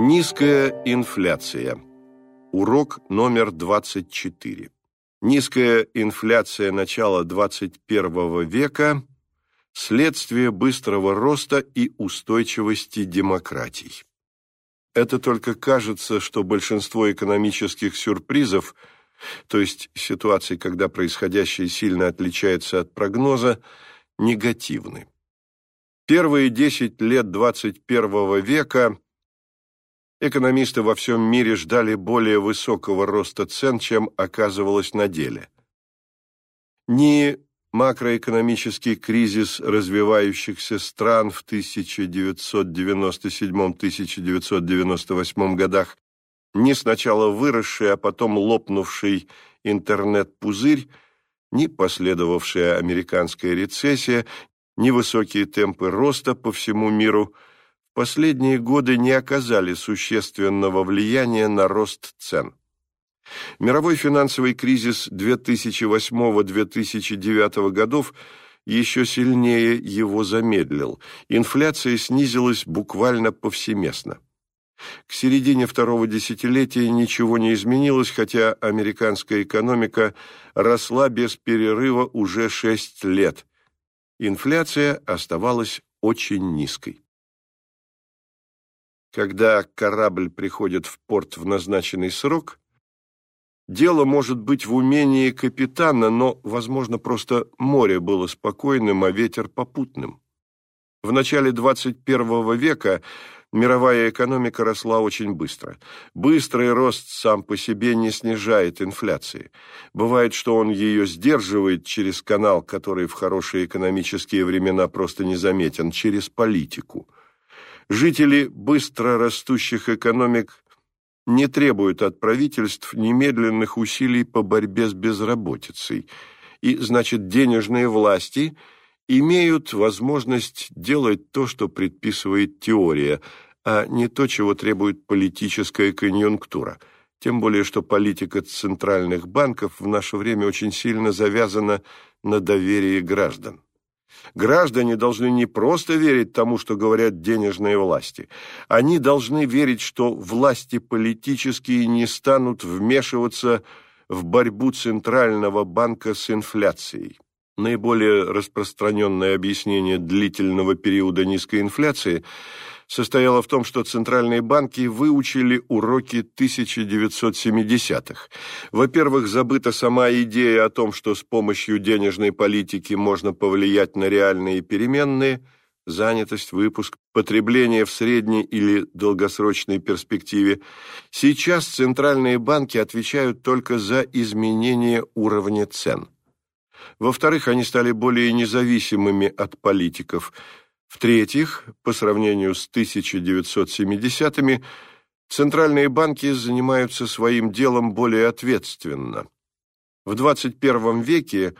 Низкая инфляция. Урок номер 24. Низкая инфляция начала 21 века – следствие быстрого роста и устойчивости демократий. Это только кажется, что большинство экономических сюрпризов, то есть ситуаций, когда происходящее сильно отличается от прогноза, негативны. Первые 10 лет 21 века экономисты во всем мире ждали более высокого роста цен, чем оказывалось на деле. Ни макроэкономический кризис развивающихся стран в 1997-1998 годах, ни сначала выросший, а потом лопнувший интернет-пузырь, ни последовавшая американская рецессия, невысокие темпы роста по всему миру последние годы не оказали существенного влияния на рост цен. Мировой финансовый кризис 2008-2009 годов еще сильнее его замедлил. Инфляция снизилась буквально повсеместно. К середине второго десятилетия ничего не изменилось, хотя американская экономика росла без перерыва уже шесть лет, инфляция оставалась очень низкой. Когда корабль приходит в порт в назначенный срок, дело может быть в умении капитана, но, возможно, просто море было спокойным, а ветер попутным. В начале 21 века мировая экономика росла очень быстро. Быстрый рост сам по себе не снижает инфляции. Бывает, что он ее сдерживает через канал, который в хорошие экономические времена просто незаметен, через политику. Жители быстро растущих экономик не требуют от правительств немедленных усилий по борьбе с безработицей, и, значит, денежные власти – имеют возможность делать то, что предписывает теория, а не то, чего требует политическая конъюнктура. Тем более, что политика центральных банков в наше время очень сильно завязана на доверии граждан. Граждане должны не просто верить тому, что говорят денежные власти. Они должны верить, что власти политические не станут вмешиваться в борьбу Центрального банка с инфляцией. Наиболее распространенное объяснение длительного периода низкой инфляции состояло в том, что центральные банки выучили уроки 1970-х. Во-первых, забыта сама идея о том, что с помощью денежной политики можно повлиять на реальные переменные – занятость, выпуск, потребление в средней или долгосрочной перспективе. Сейчас центральные банки отвечают только за изменение уровня цен. Во-вторых, они стали более независимыми от политиков. В-третьих, по сравнению с 1970-ми, центральные банки занимаются своим делом более ответственно. В 21 веке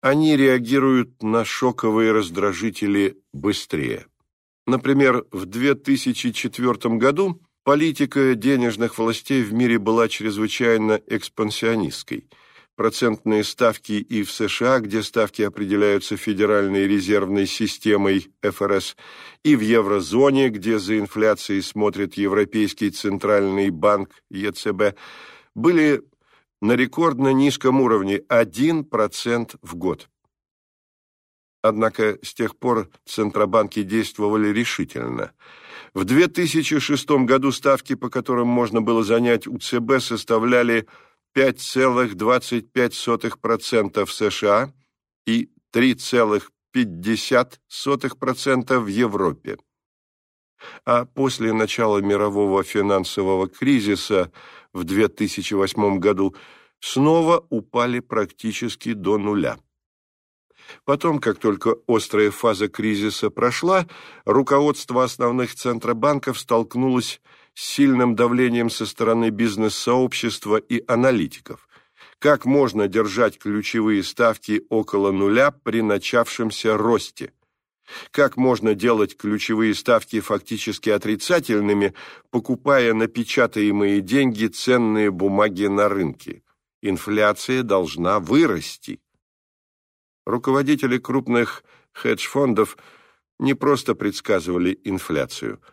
они реагируют на шоковые раздражители быстрее. Например, в 2004 году политика денежных властей в мире была чрезвычайно экспансионистской – процентные ставки и в США, где ставки определяются Федеральной резервной системой ФРС, и в еврозоне, где за инфляцией смотрит Европейский центральный банк ЕЦБ, были на рекордно низком уровне 1% в год. Однако с тех пор центробанки действовали решительно. В 2006 году ставки, по которым можно было занять у ЦБ, составляли 5,25% в США и 3,50% в Европе. А после начала мирового финансового кризиса в 2008 году снова упали практически до нуля. Потом, как только острая фаза кризиса прошла, руководство основных центробанков столкнулось сильным давлением со стороны бизнес-сообщества и аналитиков. Как можно держать ключевые ставки около нуля при начавшемся росте? Как можно делать ключевые ставки фактически отрицательными, покупая напечатаемые деньги ценные бумаги на рынке? Инфляция должна вырасти. Руководители крупных хедж-фондов не просто предсказывали инфляцию –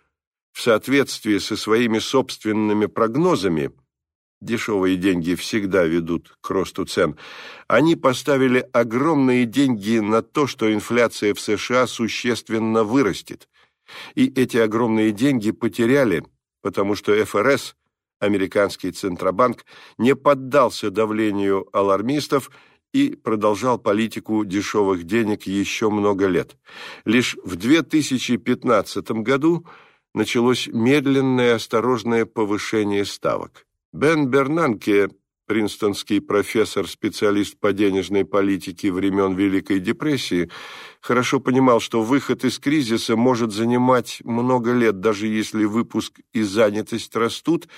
в соответствии со своими собственными прогнозами, дешевые деньги всегда ведут к росту цен, они поставили огромные деньги на то, что инфляция в США существенно вырастет. И эти огромные деньги потеряли, потому что ФРС, американский Центробанк, не поддался давлению алармистов и продолжал политику дешевых денег еще много лет. Лишь в 2015 году началось медленное осторожное повышение ставок. Бен Бернанке, принстонский профессор, специалист по денежной политике времен Великой депрессии, хорошо понимал, что выход из кризиса может занимать много лет, даже если выпуск и занятость растут,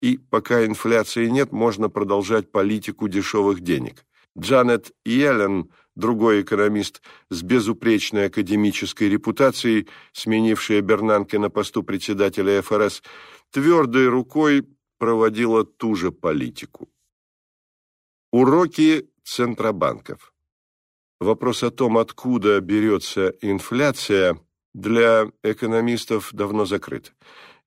и пока инфляции нет, можно продолжать политику дешевых денег. Джанет Йеллен, другой экономист с безупречной академической репутацией, сменившая Бернанке на посту председателя ФРС, твердой рукой проводила ту же политику. Уроки центробанков. Вопрос о том, откуда берется инфляция, для экономистов давно закрыт.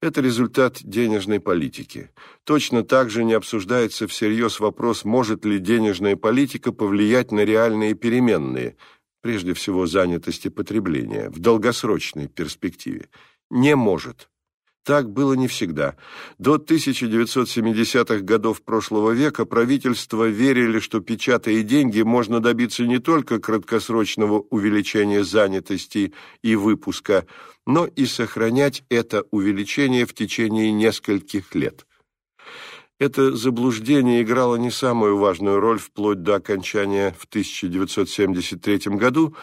Это результат денежной политики. Точно так же не обсуждается всерьез вопрос, может ли денежная политика повлиять на реальные переменные, прежде всего занятости потребления, в долгосрочной перспективе. Не может. Так было не всегда. До 1970-х годов прошлого века правительства верили, что, печатая деньги, можно добиться не только краткосрочного увеличения занятости и выпуска, но и сохранять это увеличение в течение нескольких лет. Это заблуждение играло не самую важную роль вплоть до окончания в 1973 году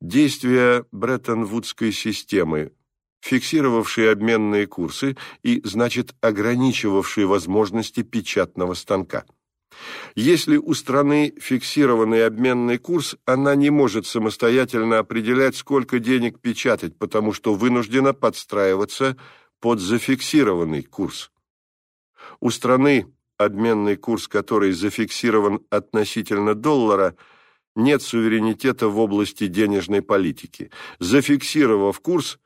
действия Бреттон-Вудской системы, фиксировавшие обменные курсы и, значит, ограничивавшие возможности печатного станка. Если у страны фиксированный обменный курс, она не может самостоятельно определять, сколько денег печатать, потому что вынуждена подстраиваться под зафиксированный курс. У страны, обменный курс которой зафиксирован относительно доллара, нет суверенитета в области денежной политики. Зафиксировав курс,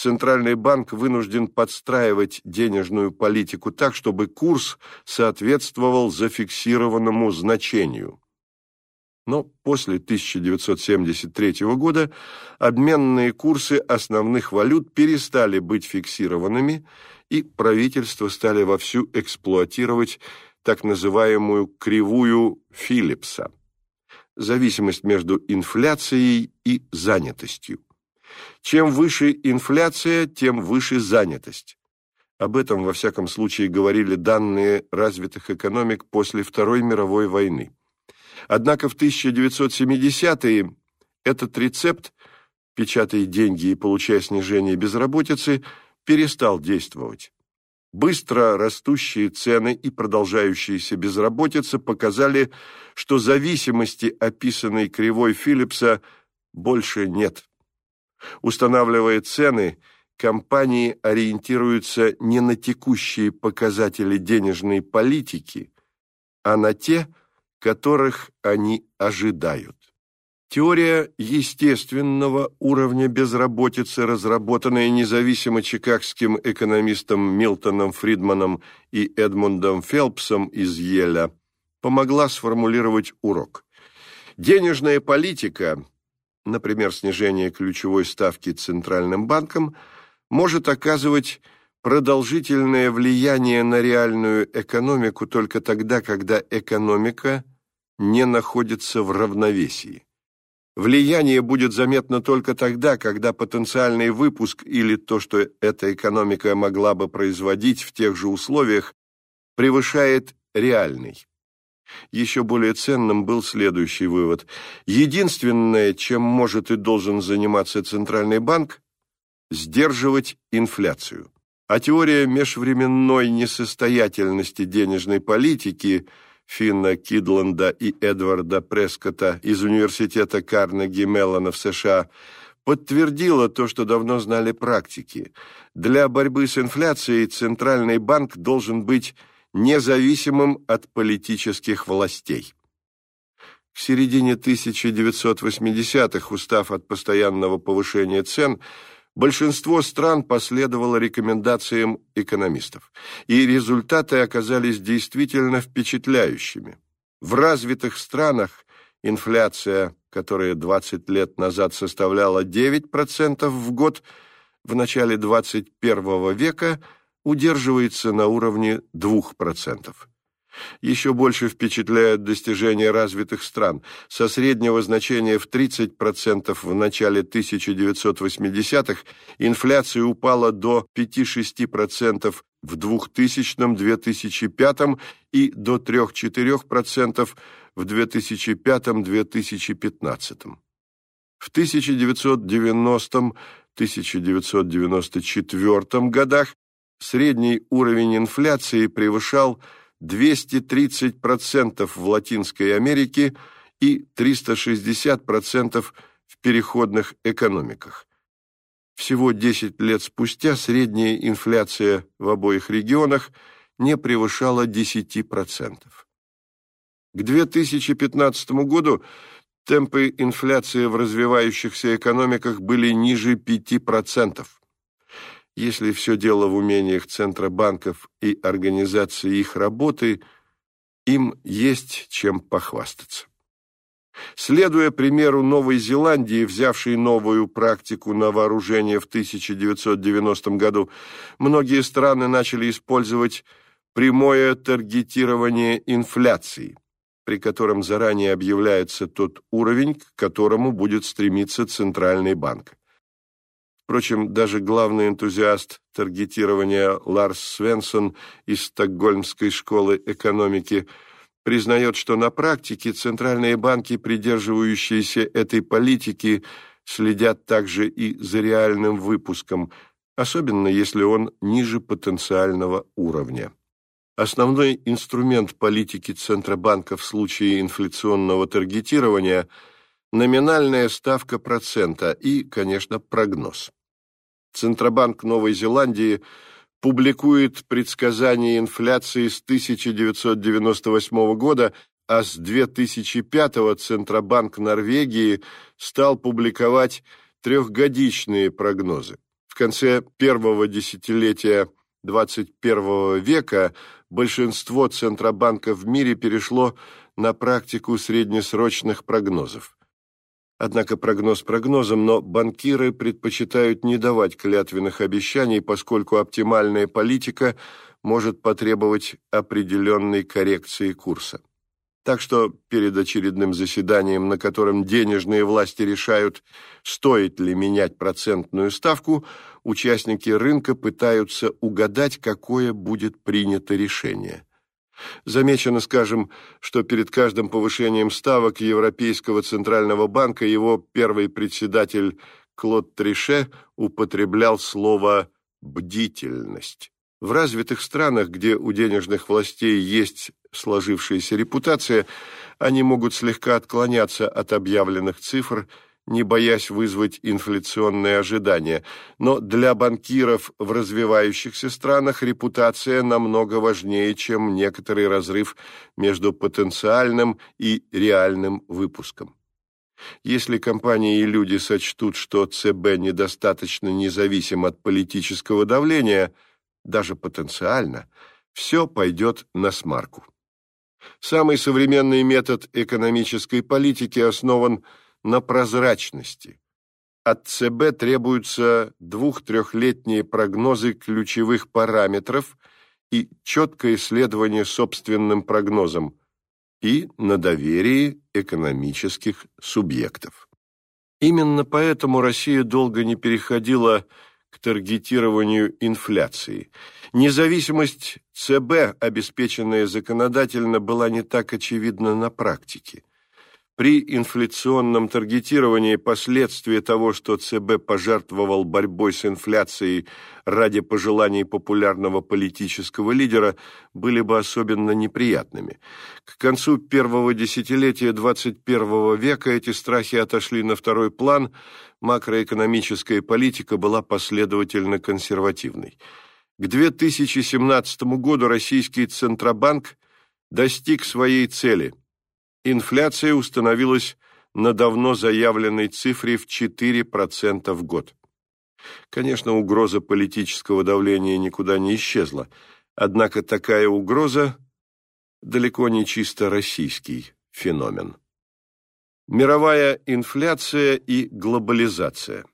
Центральный банк вынужден подстраивать денежную политику так, чтобы курс соответствовал зафиксированному значению. Но после 1973 года обменные курсы основных валют перестали быть фиксированными, и правительства стали вовсю эксплуатировать так называемую кривую Филлипса – зависимость между инфляцией и занятостью. Чем выше инфляция, тем выше занятость. Об этом, во всяком случае, говорили данные развитых экономик после Второй мировой войны. Однако в 1970-е этот рецепт «печатай деньги и получай снижение безработицы» перестал действовать. Быстро растущие цены и продолжающаяся безработица показали, что зависимости, описанной кривой Филлипса, больше нет. Устанавливая цены, компании ориентируются не на текущие показатели денежной политики, а на те, которых они ожидают. Теория естественного уровня безработицы, разработанная независимо чикагским экономистом Милтоном Фридманом и Эдмундом Фелпсом из Йеля, помогла сформулировать урок. Денежная политика например, снижение ключевой ставки Центральным банком, может оказывать продолжительное влияние на реальную экономику только тогда, когда экономика не находится в равновесии. Влияние будет заметно только тогда, когда потенциальный выпуск или то, что эта экономика могла бы производить в тех же условиях, превышает реальный. Еще более ценным был следующий вывод. Единственное, чем может и должен заниматься Центральный банк – сдерживать инфляцию. А теория межвременной несостоятельности денежной политики Финна Кидланда и Эдварда Прескота из Университета Карнеги Меллона в США подтвердила то, что давно знали практики. Для борьбы с инфляцией Центральный банк должен быть независимым от политических властей. В середине 1980-х, устав от постоянного повышения цен, Большинство стран последовало рекомендациям экономистов, и результаты оказались действительно впечатляющими. В развитых странах инфляция, которая 20 лет назад составляла 9% в год, в начале 21 века удерживается на уровне 2%. Еще больше впечатляют достижения развитых стран. Со среднего значения в 30% в начале 1980-х инфляция упала до 5-6% в 2000-2005 и до 3-4% в 2005-2015. В 1990-1994 годах средний уровень инфляции превышал 230% в Латинской Америке и 360% в переходных экономиках. Всего 10 лет спустя средняя инфляция в обоих регионах не превышала 10%. К 2015 году темпы инфляции в развивающихся экономиках были ниже 5%. Если все дело в умениях Центробанков и организации их работы, им есть чем похвастаться. Следуя примеру Новой Зеландии, взявшей новую практику на вооружение в 1990 году, многие страны начали использовать прямое таргетирование инфляции, при котором заранее объявляется тот уровень, к которому будет стремиться Центральный банк. Впрочем, даже главный энтузиаст таргетирования Ларс Свенсон из Стокгольмской школы экономики признает, что на практике центральные банки, придерживающиеся этой политики, следят также и за реальным выпуском, особенно если он ниже потенциального уровня. Основной инструмент политики Центробанка в случае инфляционного таргетирования – номинальная ставка процента и, конечно, прогноз. Центробанк Новой Зеландии публикует предсказания инфляции с 1998 года, а с 2005 Центробанк Норвегии стал публиковать трехгодичные прогнозы. В конце первого десятилетия 21 века большинство центробанков в мире перешло на практику среднесрочных прогнозов. Однако прогноз прогнозом, но банкиры предпочитают не давать клятвенных обещаний, поскольку оптимальная политика может потребовать определенной коррекции курса. Так что перед очередным заседанием, на котором денежные власти решают, стоит ли менять процентную ставку, участники рынка пытаются угадать, какое будет принято решение. Замечено, скажем, что перед каждым повышением ставок Европейского центрального банка его первый председатель Клод Трише употреблял слово «бдительность». В развитых странах, где у денежных властей есть сложившаяся репутация, они могут слегка отклоняться от объявленных цифр – не боясь вызвать инфляционные ожидания. Но для банкиров в развивающихся странах репутация намного важнее, чем некоторый разрыв между потенциальным и реальным выпуском. Если компании и люди сочтут, что ЦБ недостаточно независим от политического давления, даже потенциально, все пойдет на смарку. Самый современный метод экономической политики основан на прозрачности. От ЦБ требуются двух-трехлетние прогнозы ключевых параметров и четкое исследование собственным прогнозам и на доверии экономических субъектов. Именно поэтому Россия долго не переходила к таргетированию инфляции. Независимость ЦБ, обеспеченная законодательно, была не так очевидна на практике. При инфляционном таргетировании последствия того, что ЦБ пожертвовал борьбой с инфляцией ради пожеланий популярного политического лидера, были бы особенно неприятными. К концу первого десятилетия 21 века эти страхи отошли на второй план, макроэкономическая политика была последовательно консервативной. К 2017 году российский Центробанк достиг своей цели – инфляция установилась на давно заявленной цифре в 4% в год. Конечно, угроза политического давления никуда не исчезла, однако такая угроза далеко не чисто российский феномен. Мировая инфляция и глобализация.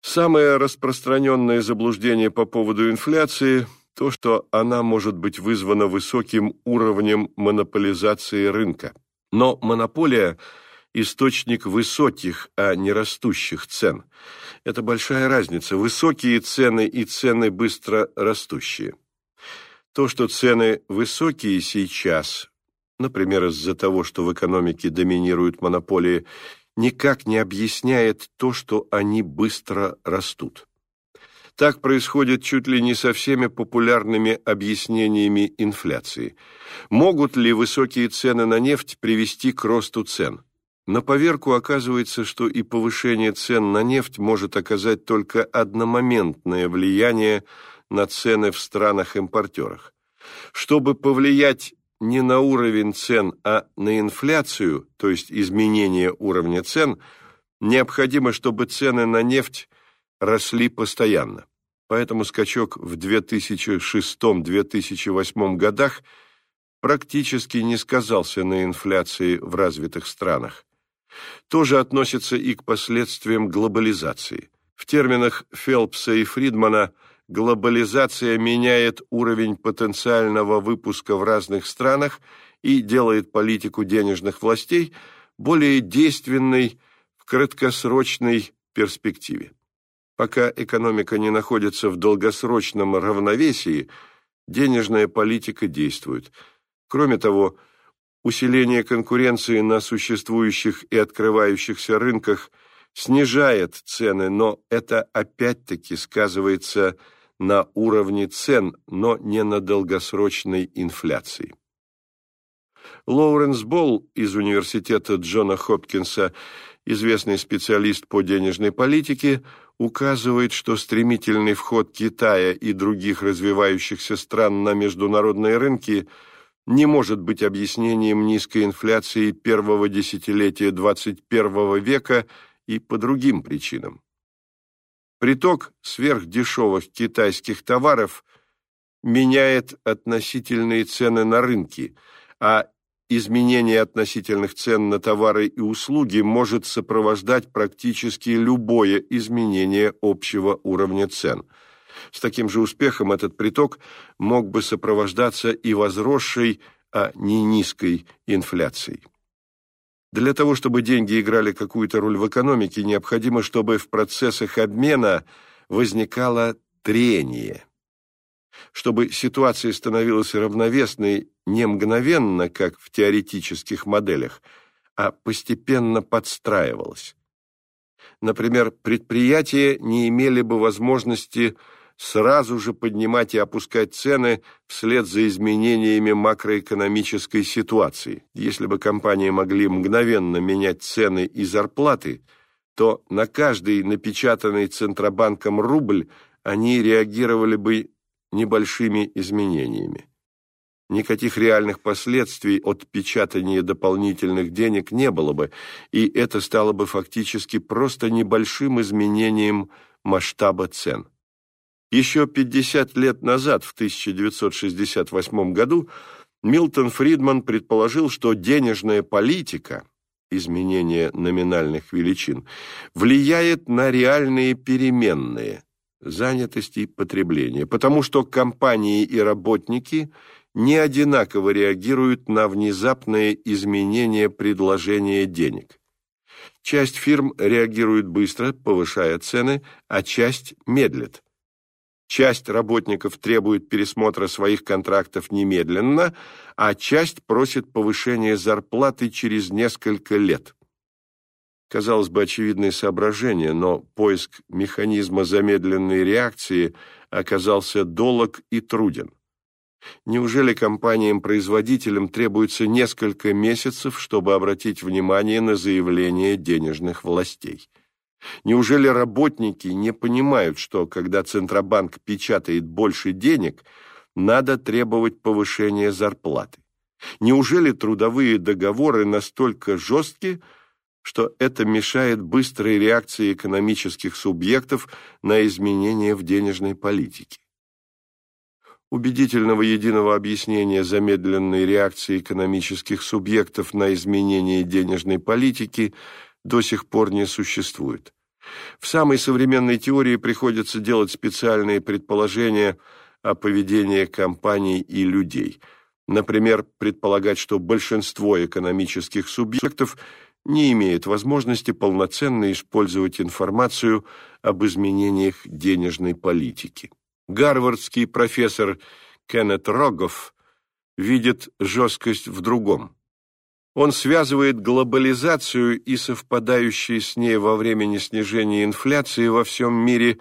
Самое распространенное заблуждение по поводу инфляции – то, что она может быть вызвана высоким уровнем монополизации рынка. Но монополия – источник высоких, а не растущих цен. Это большая разница – высокие цены и цены быстро растущие. То, что цены высокие сейчас, например, из-за того, что в экономике доминируют монополии, никак не объясняет то, что они быстро растут. Так происходит чуть ли не со всеми популярными объяснениями инфляции. Могут ли высокие цены на нефть привести к росту цен? На поверку оказывается, что и повышение цен на нефть может оказать только одномоментное влияние на цены в странах-импортерах. Чтобы повлиять не на уровень цен, а на инфляцию, то есть изменение уровня цен, необходимо, чтобы цены на нефть росли постоянно. Поэтому скачок в 2006-2008 годах практически не сказался на инфляции в развитых странах. Тоже относится и к последствиям глобализации. В терминах Фелпса и Фридмана глобализация меняет уровень потенциального выпуска в разных странах и делает политику денежных властей более действенной в краткосрочной перспективе. Пока экономика не находится в долгосрочном равновесии, денежная политика действует. Кроме того, усиление конкуренции на существующих и открывающихся рынках снижает цены, но это опять-таки сказывается на уровне цен, но не на долгосрочной инфляции. Лоуренс Болл из университета Джона Хопкинса, известный специалист по денежной политике, указывает, что стремительный вход Китая и других развивающихся стран на международные рынки не может быть объяснением низкой инфляции первого десятилетия XXI века и по другим причинам. Приток сверхдешевых китайских товаров меняет относительные цены на рынке, а изменение относительных цен на товары и услуги может сопровождать практически любое изменение общего уровня цен. С таким же успехом этот приток мог бы сопровождаться и возросшей, а не низкой инфляцией. Для того, чтобы деньги играли какую-то роль в экономике, необходимо, чтобы в процессах обмена возникало трение. Чтобы ситуация становилась равновесной не мгновенно, как в теоретических моделях, а постепенно подстраивалась. Например, предприятия не имели бы возможности сразу же поднимать и опускать цены вслед за изменениями макроэкономической ситуации. Если бы компании могли мгновенно менять цены и зарплаты, то на каждый напечатанный Центробанком рубль они реагировали бы небольшими изменениями. Никаких реальных последствий от печатания дополнительных денег не было бы, и это стало бы фактически просто небольшим изменением масштаба цен. Еще 50 лет назад, в 1968 году, Милтон Фридман предположил, что денежная политика, изменение номинальных величин, влияет на реальные переменные, занятости потребления, потому что компании и работники не одинаково реагируют на внезапные изменения предложения денег. Часть фирм реагирует быстро, повышая цены, а часть медлит. Часть работников требует пересмотра своих контрактов немедленно, а часть просит повышения зарплаты через несколько лет. Казалось бы, очевидные соображения, но поиск механизма замедленной реакции оказался долог и труден. Неужели компаниям-производителям требуется несколько месяцев, чтобы обратить внимание на заявления денежных властей? Неужели работники не понимают, что когда Центробанк печатает больше денег, надо требовать повышения зарплаты? Неужели трудовые договоры настолько жесткие, что это мешает быстрой реакции экономических субъектов на изменения в денежной политике. Убедительного единого объяснения замедленной реакции экономических субъектов на изменения денежной политики до сих пор не существует. В самой современной теории приходится делать специальные предположения о поведении компаний и людей. Например, предполагать, что большинство экономических субъектов не имеет возможности полноценно использовать информацию об изменениях денежной политики. Гарвардский профессор Кеннет Рогов видит жесткость в другом. Он связывает глобализацию и совпадающие с ней во времени снижения инфляции во всем мире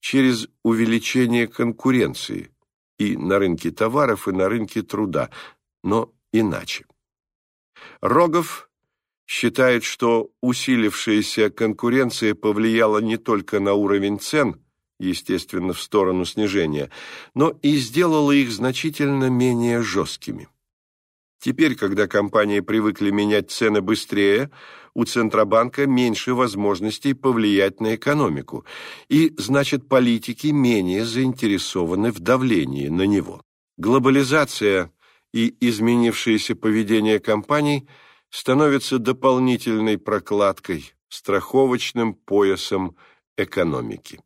через увеличение конкуренции и на рынке товаров, и на рынке труда, но иначе. Рогов считает, что усилившаяся конкуренция повлияла не только на уровень цен, естественно, в сторону снижения, но и сделала их значительно менее жесткими. Теперь, когда компании привыкли менять цены быстрее, у Центробанка меньше возможностей повлиять на экономику, и, значит, политики менее заинтересованы в давлении на него. Глобализация и изменившееся поведение компаний становятся дополнительной прокладкой, страховочным поясом экономики.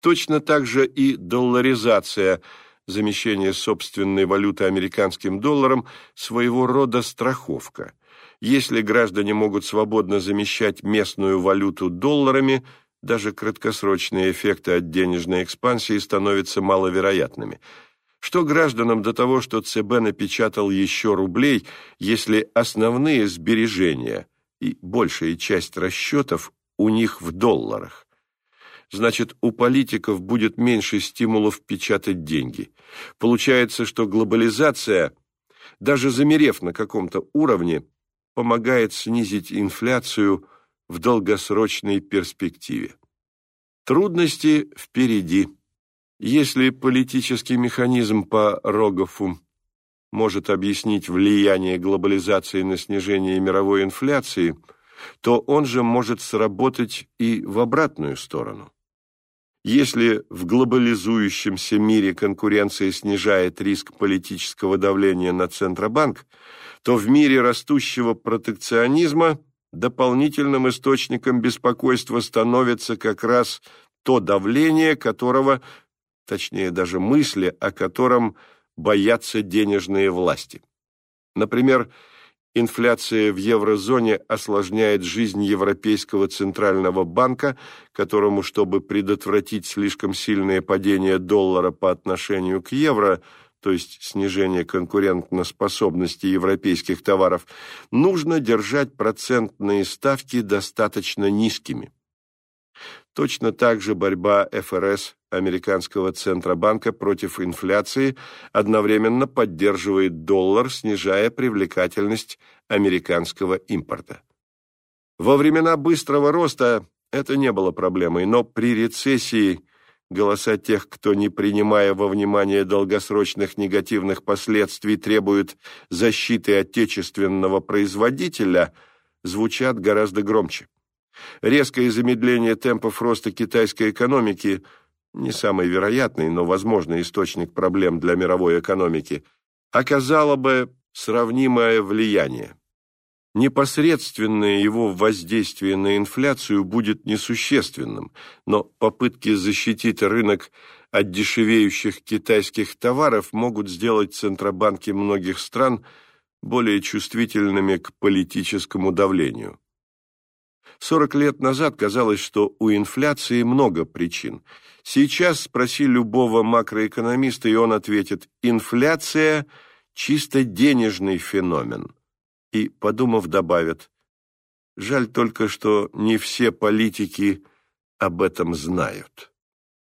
Точно так же и долларизация, замещение собственной валюты американским долларом, своего рода страховка. Если граждане могут свободно замещать местную валюту долларами, даже краткосрочные эффекты от денежной экспансии становятся маловероятными. Что гражданам до того, что ЦБ напечатал еще рублей, если основные сбережения и большая часть расчетов у них в долларах? значит, у политиков будет меньше стимулов печатать деньги. Получается, что глобализация, даже замерев на каком-то уровне, помогает снизить инфляцию в долгосрочной перспективе. Трудности впереди. Если политический механизм по Рогову может объяснить влияние глобализации на снижение мировой инфляции, то он же может сработать и в обратную сторону. Если в глобализующемся мире конкуренция снижает риск политического давления на Центробанк, то в мире растущего протекционизма дополнительным источником беспокойства становится как раз то давление, которого, точнее даже мысли, о котором боятся денежные власти. Например, Инфляция в еврозоне осложняет жизнь Европейского центрального банка, которому, чтобы предотвратить слишком сильное падение доллара по отношению к евро, то есть снижение конкурентоспособности европейских товаров, нужно держать процентные ставки достаточно низкими. Точно так же борьба ФРС, американского Центробанка, против инфляции одновременно поддерживает доллар, снижая привлекательность американского импорта. Во времена быстрого роста это не было проблемой, но при рецессии голоса тех, кто, не принимая во внимание долгосрочных негативных последствий, требует защиты отечественного производителя, звучат гораздо громче. Резкое замедление темпов роста китайской экономики не самый вероятный, но возможный источник проблем для мировой экономики, оказало бы сравнимое влияние. Непосредственное его воздействие на инфляцию будет несущественным, но попытки защитить рынок от дешевеющих китайских товаров могут сделать центробанки многих стран более чувствительными к политическому давлению. 40 лет назад казалось, что у инфляции много причин. Сейчас спроси любого макроэкономиста, и он ответит «инфляция – чисто денежный феномен». И, подумав, добавит «жаль только, что не все политики об этом знают».